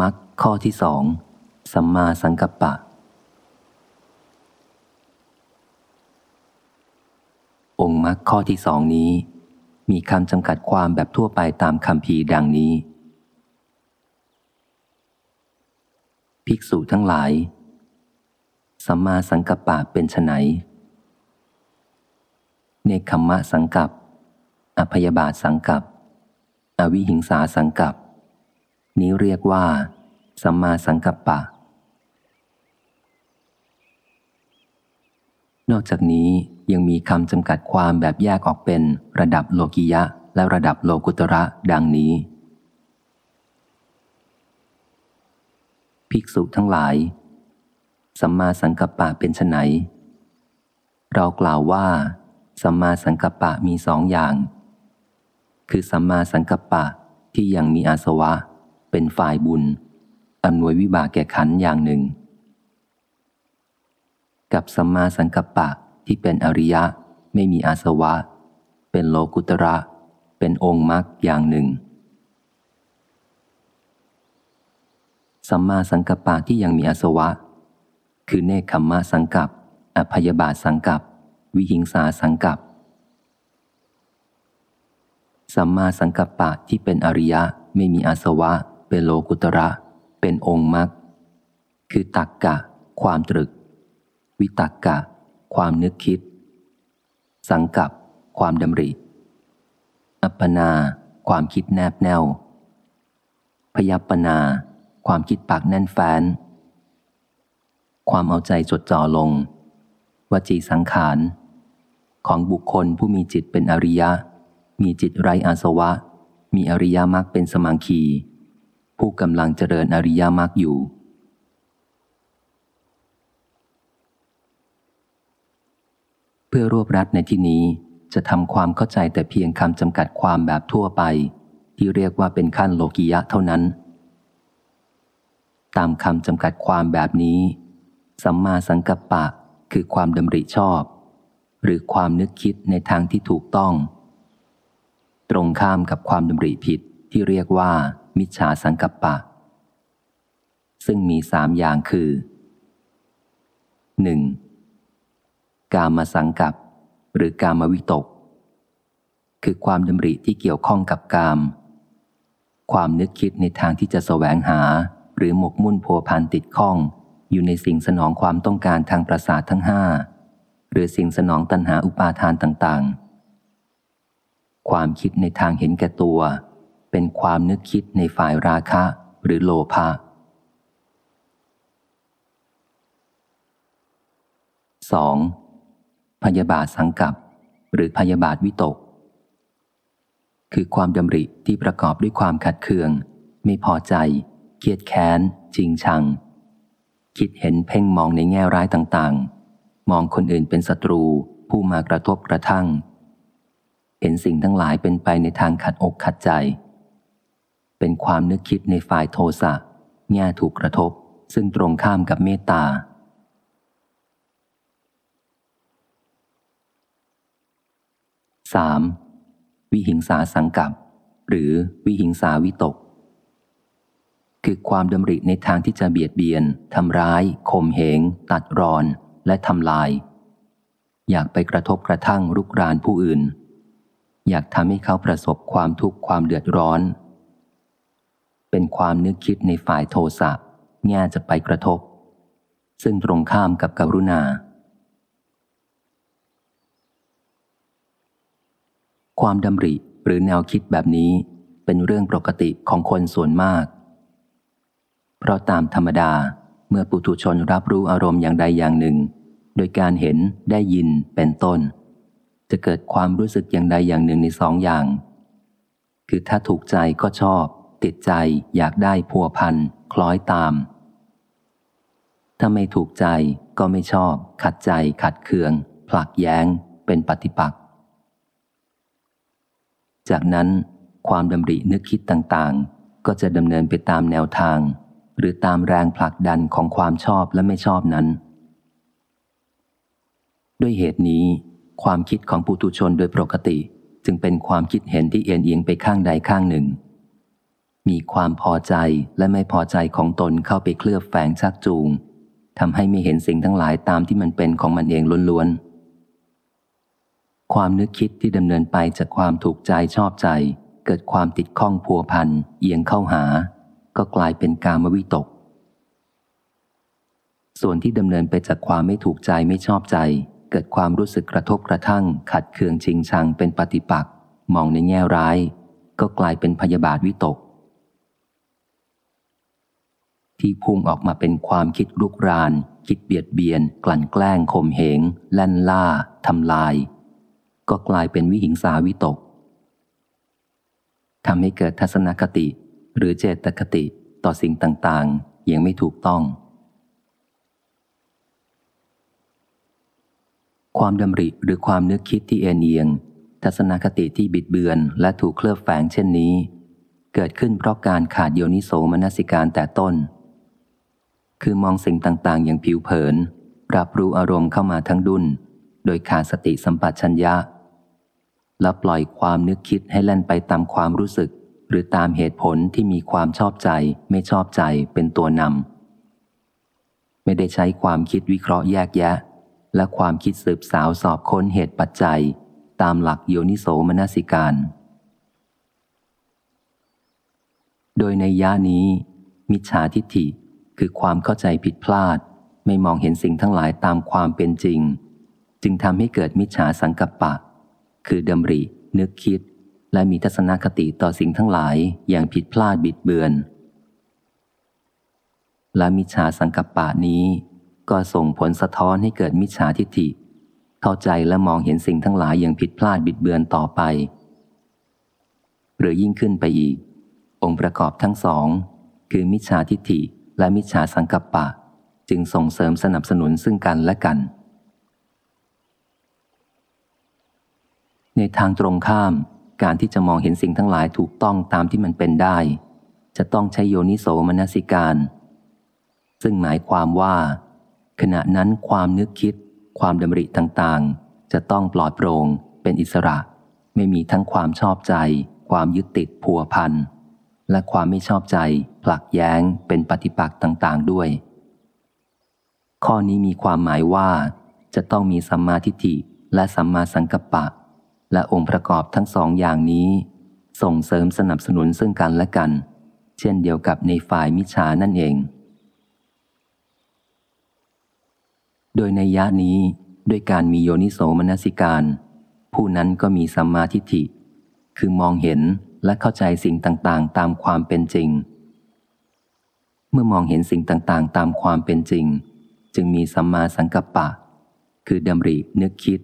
มักข้อที่สองสัมมาสังกัปปะ องค์มรรคข้อที่สองนี้ มีคำจำกัดความแบบทั่วไปตามคำพีดังนี้ ภิกษุทั้งหลาย สัมมาสังกัปปะเป็นไนเนคขมมะสังกัปอภยบาทสังกัปอวิหิงสาสังกัป นี้เรียกว่า สัมมาสังกัปปะ นอกจากนี้ยังมีคำจำกัดความแบบแยกออกเป็นระดับโลกิยะ และระดับโลกุตระดังนี้ ภิกษุทั้งหลาย สัมมาสังกัปปะเป็นไนเรากล่าวว่า สัมมาสังกัปปะมีสองอย่าง คือสัมมาสังกัปปะที่ยังมีอาสวะ เป็นฝ่ายบุญอำนวยวิบากแก่ขันอย่างหนึ่ง กับสัมมาสังกัปปะที่เป็นอริยะไม่มีอาสวะ เป็นโลกุตระ เป็นองค์มรรคอย่างหนึ่ง สัมมาสังกัปปะที่ยังมีอาสวะ คือเนคขมมะสังกัปอภยบาทสังกัปวิหิงสาสังกัปสัมมาสังกัปปะที่เป็นอริยะไม่มีอาสวะ เป็นโลกุตระ เป็นองค์มรรคคือตักกะ ความตรึก วิตักกะ ความนึกคิด สังกับ ความดำริ อัปปนา ความคิดแนบแนวพยัปปนา ความคิดปากแน่นแฟนความเอาใจจดจ่อลง วจีสังขาร ของบุคคลผู้มีจิตเป็นอริยะ มีจิตไรอาสวะ มีอริยมรรคเป็นสมังคี ผู้กำลังเจริญอริยมรรคอยู่ เพื่อรวบรัดในที่นี้จะทำความเข้าใจแต่เพียงคำจำกัดความแบบทั่วไป ที่เรียกว่าเป็นขั้นโลกิยะเท่านั้น ตามคำจำกัดความแบบนี้ สัมมาสังกัปปะคือความดำริชอบ หรือความนึกคิดในทางที่ถูกต้อง ตรงข้ามกับความดำริผิดที่เรียกว่า มิจฉาสังกัปปะ ซึ่งมีสามอย่างคือ 1. กามสังกับหรือกามวิตก คือความดำริที่เกี่ยวข้องกับกาม ความนึกคิดในทางที่จะแสวงหาหรือหมกมุ่นพัวพันติดข้อง อยู่ในสิ่งสนองความต้องการทางประสาททั้งห้าหรือสิ่งสนองตัณหาอุปาทานต่างๆ ความคิดในทางเห็นแก่ตัว เป็นความนึกคิดในฝ่ายราคะหรือโลภะ 2. พยาบาทสังกับ หรือพยาบาทวิตก คือความดำริที่ประกอบด้วยความขัดเคือง ไม่พอใจเครียดแค้น จริงชัง คิดเห็นเพ่งมองในแง่ร้ายต่างๆ มองคนอื่นเป็นศัตรูผู้มากระทบกระทั่ง เห็นสิ่งทั้งหลายเป็นไปในทางขัดอกขัดใจ เป็นความนึกคิดในฝ่ายโทสะแง่ถูกกระทบ ซึ่งตรงข้ามกับเมตตา 3. วิหิงสาสังกับ หรือวิหิงสาวิตก คือความดำริในทางที่จะเบียดเบียนทำร้ายข่มเหง ตัดรอน และทำลาย อยากไปกระทบกระทั่งรุกรานผู้อื่น อยากทำให้เขาประสบความทุกข์ความเดือดร้อน เป็นความนึกคิดในฝ่ายโทสะแง่จะไปกระทบ ซึ่งตรงข้ามกับกรุณา ความดำริหรือแนวคิดแบบนี้เป็นเรื่องปกติของคนส่วนมาก เพราะตามธรรมดาเมื่อปุถุชนรับรู้อารมณ์อย่างใดอย่างหนึ่ง โดยการเห็นได้ยินเป็นต้น จะเกิดความรู้สึกอย่างใดอย่างหนึ่งในสองอย่าง คือถ้าถูกใจก็ชอบ ติดใจอยากได้พัวพันคล้อยตาม ถ้าไม่ถูกใจก็ไม่ชอบ ขัดใจขัดเคือง ผลักแย้ง เป็นปฏิปักษ์ จากนั้นความดำรินึกคิดต่างๆ ก็จะดำเนินไปตามแนวทาง หรือตามแรงผลักดันของความชอบและไม่ชอบนั้น ด้วยเหตุนี้ ความคิดของปุถุชนโดยปกติ จึงเป็นความคิดเห็นที่เอียงเอียงไปข้างใดข้างหนึ่ง มีความพอใจและไม่พอใจของตนเข้าไปเคลือบแฝงชักจูงทำให้ไม่เห็นสิ่งทั้งหลายตามที่มันเป็นของมันเองล้วนๆ ความนึกคิดที่ดำเนินไปจากความถูกใจชอบใจ เกิดความติดข้องพัวพันเอียงเข้าหา ก็กลายเป็นกามวิตก ส่วนที่ดำเนินไปจากความไม่ถูกใจไม่ชอบใจ เกิดความรู้สึกกระทบกระทั่ง ขัดเคืองชิงชังเป็นปฏิปักษ์มองในแง่ร้าย ก็กลายเป็นพยาบาทวิตก ที่พุ่งออกมาเป็นความคิดลุกราน คิดเบียดเบียน กลั่นแกล้งข่มเหง แล่นล่าทำลาย ก็กลายเป็นวิหิงสาวิตกทำให้เกิดทัศนคติ หรือเจตคติต่อสิ่งต่างๆ ยังไม่ถูกต้อง ความดำริหรือความนึกคิดที่เอ็นเอียง ทัศนคติที่บิดเบือนและถูกเคลือบแฝงเช่นนี้ เกิดขึ้นเพราะการขาดโยนิโสมนสิการแต่ต้น คือมองสิ่งต่างๆ อย่างผิวเผิน รับรู้อารมณ์เข้ามาทั้งดุนโดยขาดสติสัมปชัญญะ แล้วปล่อยความนึกคิดให้เล่นไปตามความรู้สึก หรือตามเหตุผลที่มีความชอบใจ ไม่ชอบใจเป็นตัวนำไม่ได้ใช้ความคิดวิเคราะห์แยกแยะ และความคิดสืบสาวสอบค้นเหตุปัจจัย ตามหลักโยนิโสมนสิการ โดยในย่านี้ มิจฉาทิฏฐิ คือความเข้าใจผิดพลาด ไม่มองเห็นสิ่งทั้งหลายตามความเป็นจริง จึงทำให้เกิดมิจฉาสังกัปปะ คือดำริ นึกคิด และมีทัศนคติต่อสิ่งทั้งหลายอย่างผิดพลาดบิดเบือน และมิจฉาสังกัปปะนี้ ก็ส่งผลสะท้อนให้เกิดมิจฉาทิฏฐิ เข้าใจและมองเห็นสิ่งทั้งหลายอย่างผิดพลาดบิดเบือนต่อไป หรือยิ่งขึ้นไปอีก องค์ประกอบทั้งสอง คือมิจฉาทิฏฐิ และมิจฉาสังกัปปะ จึงส่งเสริมสนับสนุนซึ่งกันและกัน ในทางตรงข้าม การที่จะมองเห็นสิ่งทั้งหลายถูกต้องตามที่มันเป็นได้ จะต้องใช้โยนิโสมนสิการ ซึ่งหมายความว่า ขณะนั้นความนึกคิด ความดำริต่างๆ จะต้องปลอดโปร่งเป็นอิสระ ไม่มีทั้งความชอบใจ ความยึดติดผัวพันธ์ และความไม่ชอบใจผลักแย้งเป็นปฏิปักษ์ต่างๆด้วย ข้อนี้มีความหมายว่า จะต้องมีสัมมาทิฏฐิและสัมมาสังกัปปะ และองค์ประกอบทั้งสองอย่างนี้ ส่งเสริมสนับสนุนซึ่งกันและกัน เช่นเดียวกับในฝ่ายมิจฉานั่นเอง โดยในยะนี้ด้วยการมีโยนิโสมนสิการ ผู้นั้นก็มีสัมมาทิฏฐิ คือมองเห็นและเข้าใจสิ่งต่างๆ ตามความเป็นจริง เมื่อมองเห็นสิ่งต่างๆ ตามความเป็นจริง จึงมีสัมมาสังกัปปะ คือดำรินึกคิด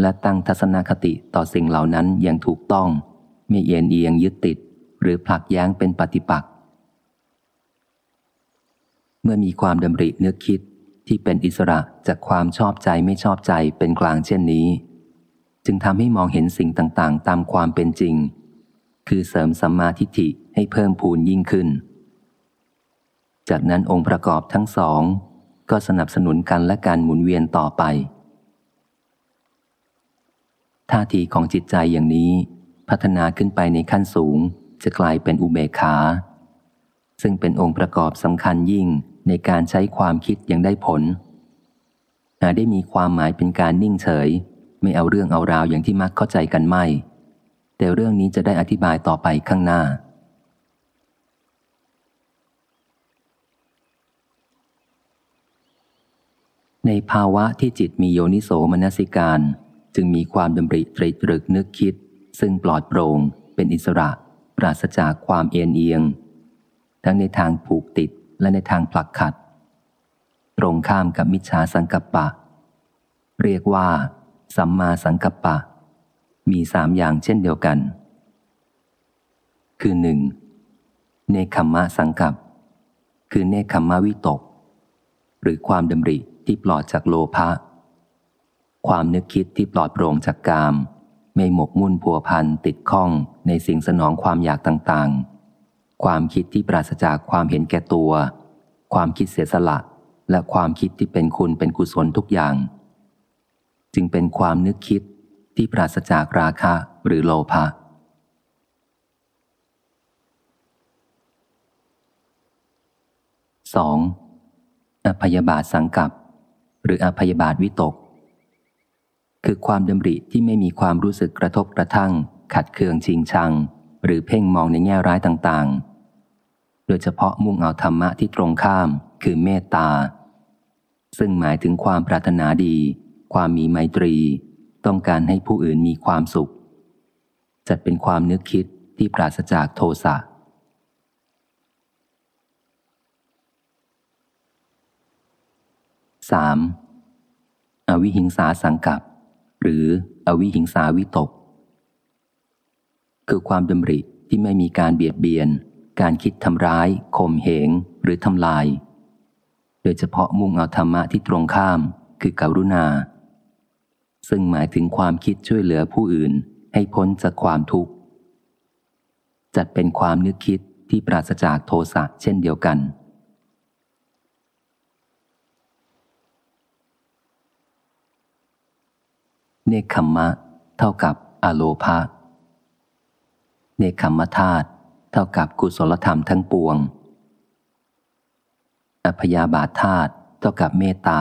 และตั้งทัศนคติต่อสิ่งเหล่านั้นอย่างถูกต้อง ไม่เอียนเอียงยึดติด หรือผลักแย้งเป็นปฏิปักษ์เมื่อมีความดำรินึกคิดที่เป็นอิสระจากความชอบใจไม่ชอบใจเป็นกลางเช่นนี้ จึงทำให้มองเห็นสิ่งต่างๆ ตามความเป็นจริง คือเสริมสัมมาทิฏฐิให้เพิ่มพูนยิ่งขึ้น จากนั้นองค์ประกอบทั้งสอง ก็สนับสนุนกันและการหมุนเวียนต่อไป ท่าทีของจิตใจอย่างนี้ พัฒนาขึ้นไปในขั้นสูง จะกลายเป็นอุเบกขา ซึ่งเป็นองค์ประกอบสำคัญยิ่งในการใช้ความคิดอย่างได้ผลหาได้มีความหมายเป็นการนิ่งเฉย ไม่เอาเรื่องเอาราวอย่างที่มักเข้าใจกันไม่ แต่เรื่องนี้จะได้อธิบายต่อไปข้างหน้า ในภาวะที่จิตมีโยนิโสมนสิการ จึงมีความดำริตริตรึกนึกคิด ซึ่งปลอดโปร่งเป็นอิสระ ปราศจากความเอียงเอียง ทั้งในทางผูกติดและในทางผลักขัด ตรงข้ามกับมิจฉาสังกัปปะ เรียกว่า สัมมาสังกัปปะ มีสามอย่างเช่นเดียวกัน คือหนึ่งเนคขมะสังกับคือเนคขมะวิตก หรือความดำริที่ปลอดจากโลภะ ความนึกคิดที่ปลอดโปร่งจากกาม ไม่หมกมุ่นผัวพันติดข้องในสิ่งสนองความอยากต่างๆ ความคิดที่ปราศจากความเห็นแก่ตัว ความคิดเสียสละ และความคิดที่เป็นคุณเป็นกุศลทุกอย่าง จึงเป็นความนึกคิดที่ปราศจากราคะหรือโลภะ 2. อพยบาทสังกับ หรืออพยบาทวิตก คือความดำริที่ไม่มีความรู้สึกกระทบกระทั่ง ขัดเคืองชิงชัง หรือเพ่งมองในแง่ร้ายต่างๆ โดยเฉพาะมุ่งเอาธรรมะที่ตรงข้าม คือเมตตา ซึ่งหมายถึงความปรารถนาดี ความมีไมตรี ต้องการให้ผู้อื่นมีความสุข จัดเป็นความนึกคิดที่ปราศจากโทสะ 3. อวิหิงสาสังกับ หรืออวิหิงสาวิตก คือความดำริที่ไม่มีการเบียดเบียน การคิดทำร้ายข่มเหง หรือทำลาย โดยเฉพาะมุ่งเอาธรรมะที่ตรงข้าม คือกรุณา ซึ่งหมายถึงความคิดช่วยเหลือผู้อื่นให้พ้นจากความทุกข์ จัดเป็นความนึกคิดที่ปราศจากโทสะเช่นเดียวกัน เนคขมมะ เท่ากับอโลภะเนคขมมธาตุเท่ากับกุศลธรรมทั้งปวง อพยาบาทธาตุเท่ากับเมตตา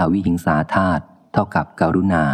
อวิหิงสาธาตุเท่ากับการุณา